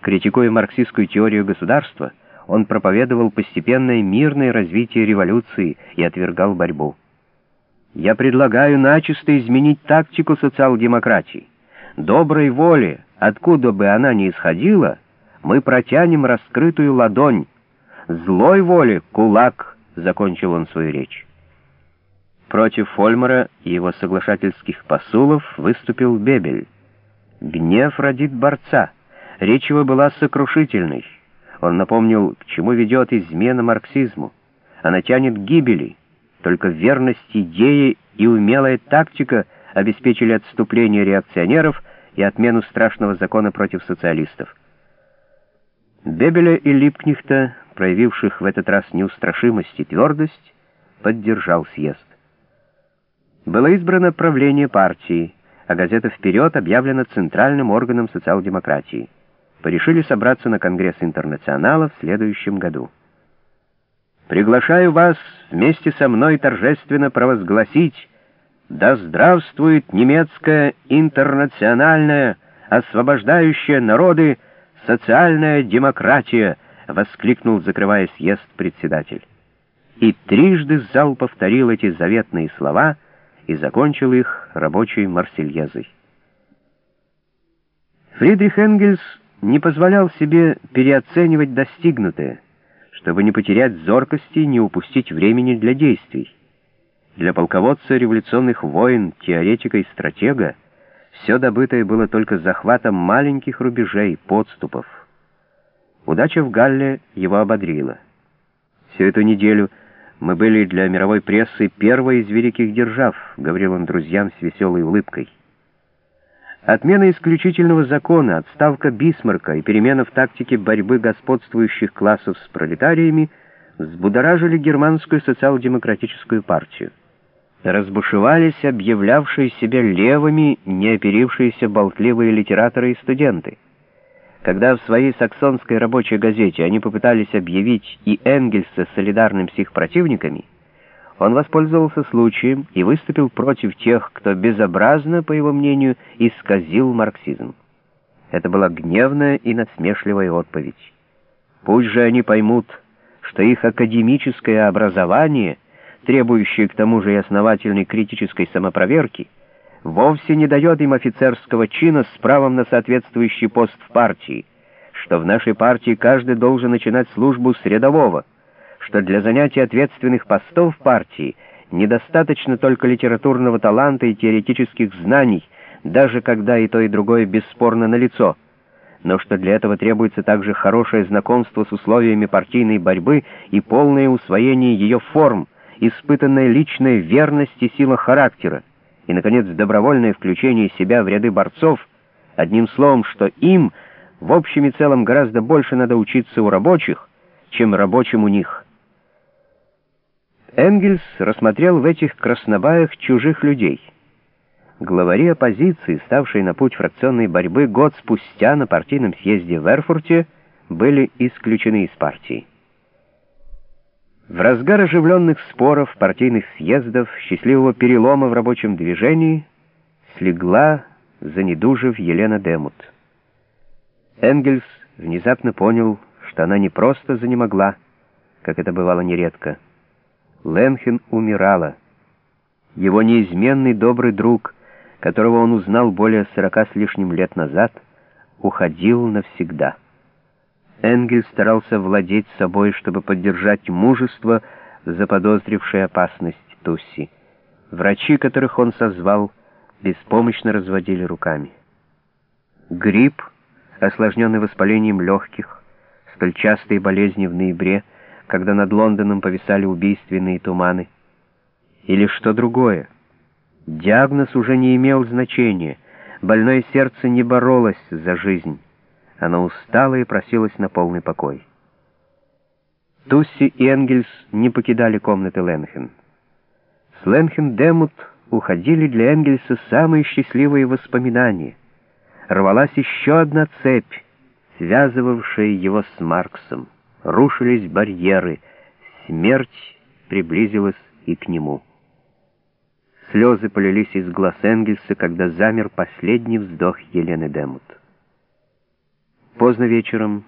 Критикуя марксистскую теорию государства, он проповедовал постепенное мирное развитие революции и отвергал борьбу. Я предлагаю начисто изменить тактику социал-демократии. Доброй воли, откуда бы она ни исходила, мы протянем раскрытую ладонь. Злой воли — кулак, — закончил он свою речь. Против Фольмара и его соглашательских посулов выступил Бебель. Гнев родит борца. Речь его была сокрушительной. Он напомнил, к чему ведет измена марксизму. Она тянет к гибели. Только верность идеи и умелая тактика обеспечили отступление реакционеров и отмену страшного закона против социалистов. Бебеля и Липкнихта, проявивших в этот раз неустрашимость и твердость, поддержал съезд. Было избрано правление партии, а газета «Вперед» объявлена центральным органом социал-демократии. Порешили собраться на Конгресс Интернационала в следующем году. Приглашаю вас вместе со мной торжественно провозгласить «Да здравствует немецкая интернациональная, освобождающая народы, социальная демократия!» — воскликнул, закрывая съезд председатель. И трижды зал повторил эти заветные слова и закончил их рабочей марсельезой. Фридрих Энгельс не позволял себе переоценивать достигнутое — чтобы не потерять зоркости и не упустить времени для действий. Для полководца революционных войн, теоретика и стратега все добытое было только захватом маленьких рубежей, подступов. Удача в Галле его ободрила. Всю эту неделю мы были для мировой прессы первой из великих держав, говорил он друзьям с веселой улыбкой. Отмена исключительного закона, отставка Бисмарка и перемена в тактике борьбы господствующих классов с пролетариями взбудоражили германскую социал-демократическую партию. Разбушевались объявлявшие себя левыми, не оперившиеся болтливые литераторы и студенты. Когда в своей саксонской рабочей газете они попытались объявить и Энгельса солидарным с их противниками, он воспользовался случаем и выступил против тех, кто безобразно, по его мнению, исказил марксизм. Это была гневная и насмешливая отповедь. Пусть же они поймут, что их академическое образование, требующее к тому же и основательной критической самопроверки, вовсе не дает им офицерского чина с правом на соответствующий пост в партии, что в нашей партии каждый должен начинать службу с рядового, что для занятия ответственных постов в партии недостаточно только литературного таланта и теоретических знаний, даже когда и то, и другое бесспорно налицо, но что для этого требуется также хорошее знакомство с условиями партийной борьбы и полное усвоение ее форм, испытанная личная верность и сила характера, и, наконец, добровольное включение себя в ряды борцов, одним словом, что им в общем и целом гораздо больше надо учиться у рабочих, чем рабочим у них. Энгельс рассмотрел в этих краснобаях чужих людей. Главари оппозиции, ставшие на путь фракционной борьбы год спустя на партийном съезде в Эрфурте, были исключены из партии. В разгар оживленных споров, партийных съездов, счастливого перелома в рабочем движении слегла, занедужив Елена Демут. Энгельс внезапно понял, что она не просто занемогла, как это бывало нередко, Ленхен умирала. Его неизменный добрый друг, которого он узнал более сорока с лишним лет назад, уходил навсегда. Энгель старался владеть собой, чтобы поддержать мужество, заподозрившее опасность Тусси. Врачи, которых он созвал, беспомощно разводили руками. Грипп, осложненный воспалением легких, столь частые болезни в ноябре, когда над Лондоном повисали убийственные туманы. Или что другое. Диагноз уже не имел значения. Больное сердце не боролось за жизнь. Оно устало и просилось на полный покой. Тусси и Энгельс не покидали комнаты Ленхен. С Ленхен Демут уходили для Энгельса самые счастливые воспоминания. Рвалась еще одна цепь, связывавшая его с Марксом рушились барьеры, смерть приблизилась и к нему. Слезы полились из глаз Энгельса, когда замер последний вздох Елены Демут. Поздно вечером